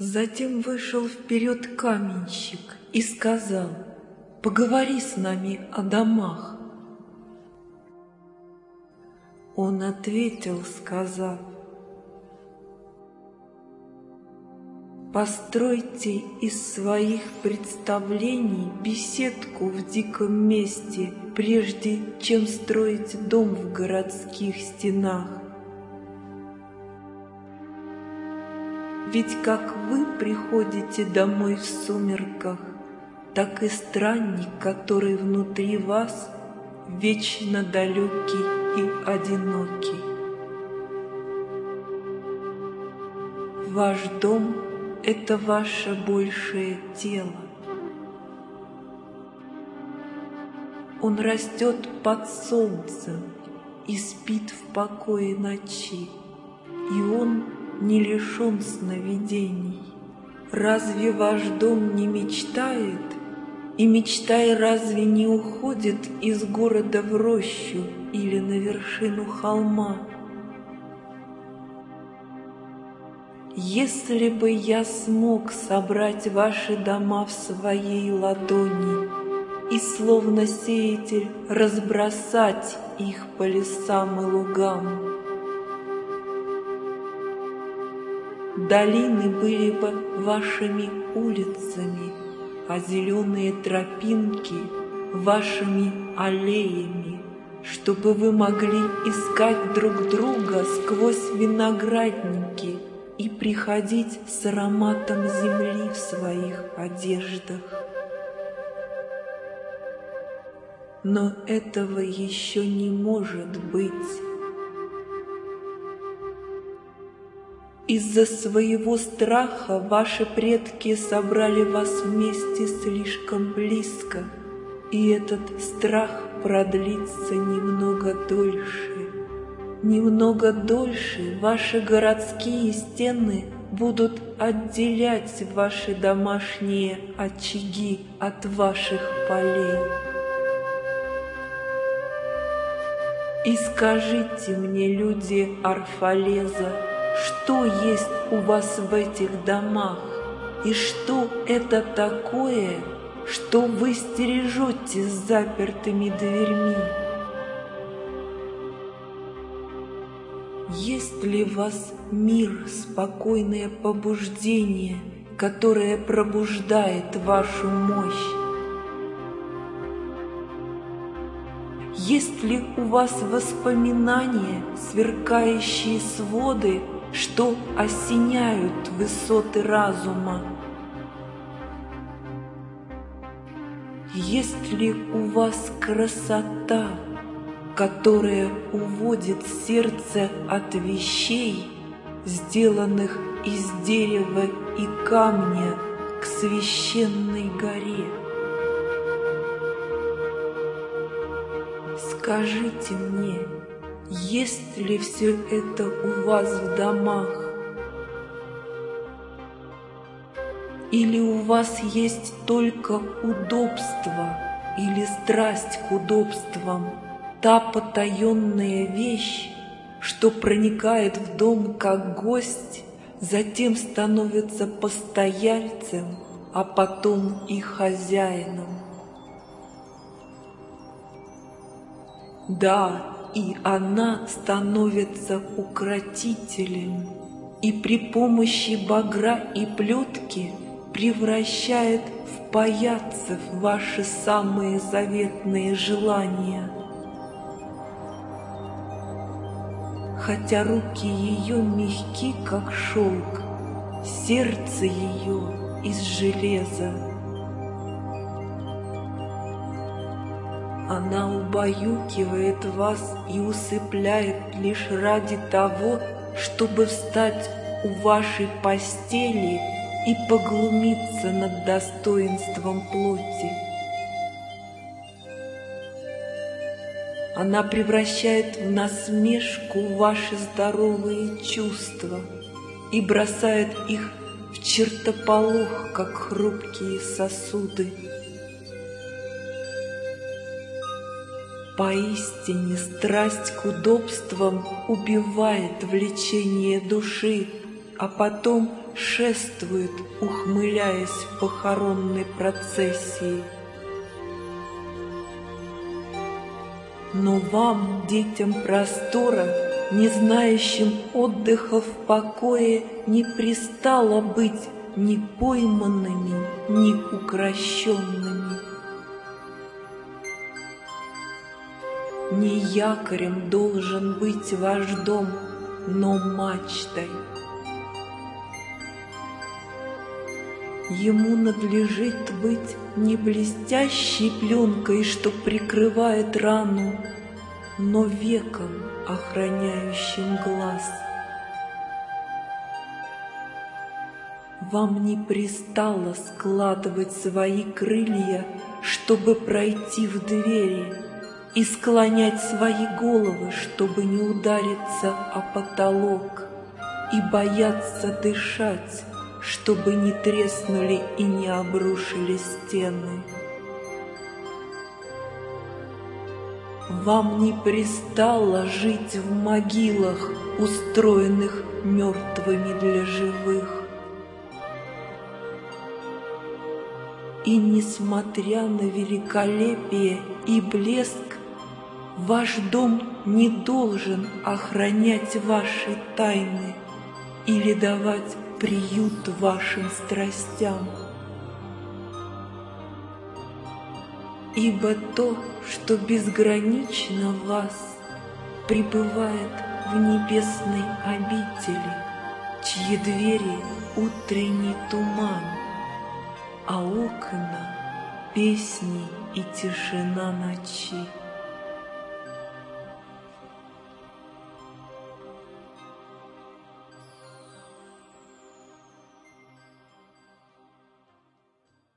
Затем вышел вперед каменщик и сказал, «Поговори с нами о домах». Он ответил, сказав, Постройте из своих представлений беседку в диком месте, прежде чем строить дом в городских стенах. Ведь как вы приходите домой в сумерках, так и странник, который внутри вас, вечно далекий и одинокий. Ваш дом — это ваше большее тело. Он растет под солнцем и спит в покое ночи, и он не лишен сновидений. Разве ваш дом не мечтает, и мечтай разве не уходит из города в рощу или на вершину холма? Если бы я смог собрать ваши дома в своей ладони и словно сеятель разбросать их по лесам и лугам, Долины были бы вашими улицами, а зеленые тропинки вашими аллеями, чтобы вы могли искать друг друга сквозь виноградники – и приходить с ароматом земли в своих одеждах. Но этого еще не может быть. Из-за своего страха ваши предки собрали вас вместе слишком близко, и этот страх продлится немного дольше. Немного дольше ваши городские стены будут отделять ваши домашние очаги от ваших полей. И скажите мне, люди Арфалеза, что есть у вас в этих домах, и что это такое, что вы стережете с запертыми дверьми? Есть ли в вас мир, спокойное побуждение, которое пробуждает вашу мощь? Есть ли у вас воспоминания, сверкающие своды, что осеняют высоты разума? Есть ли у вас красота, которая уводит сердце от вещей, сделанных из дерева и камня к священной горе. Скажите мне, есть ли все это у вас в домах? Или у вас есть только удобство или страсть к удобствам? та потаенная вещь, что проникает в дом как гость, затем становится постояльцем, а потом и хозяином. Да, и она становится укротителем, и при помощи багра и плетки превращает в паяцев ваши самые заветные желания – хотя руки ее мягки, как шелк, сердце ее из железа. Она убаюкивает вас и усыпляет лишь ради того, чтобы встать у вашей постели и поглумиться над достоинством плоти. Она превращает в насмешку ваши здоровые чувства и бросает их в чертополох, как хрупкие сосуды. Поистине страсть к удобствам убивает влечение души, а потом шествует, ухмыляясь в похоронной процессии. Но вам, детям простора, не знающим отдыха в покое, не пристало быть ни пойманными, ни укращенными. Не якорем должен быть ваш дом, но мачтой. Ему надлежит быть не блестящей пленкой, что прикрывает рану, но веком, охраняющим глаз. Вам не пристало складывать свои крылья, чтобы пройти в двери, и склонять свои головы, чтобы не удариться о потолок, и бояться дышать, чтобы не треснули и не обрушили стены. Вам не пристало жить в могилах, устроенных мертвыми для живых. И несмотря на великолепие и блеск, Ваш дом не должен охранять ваши тайны или давать приют вашим страстям. Ибо то, что безгранично вас, пребывает в небесной обители, чьи двери утренний туман, а окна — песни и тишина ночи.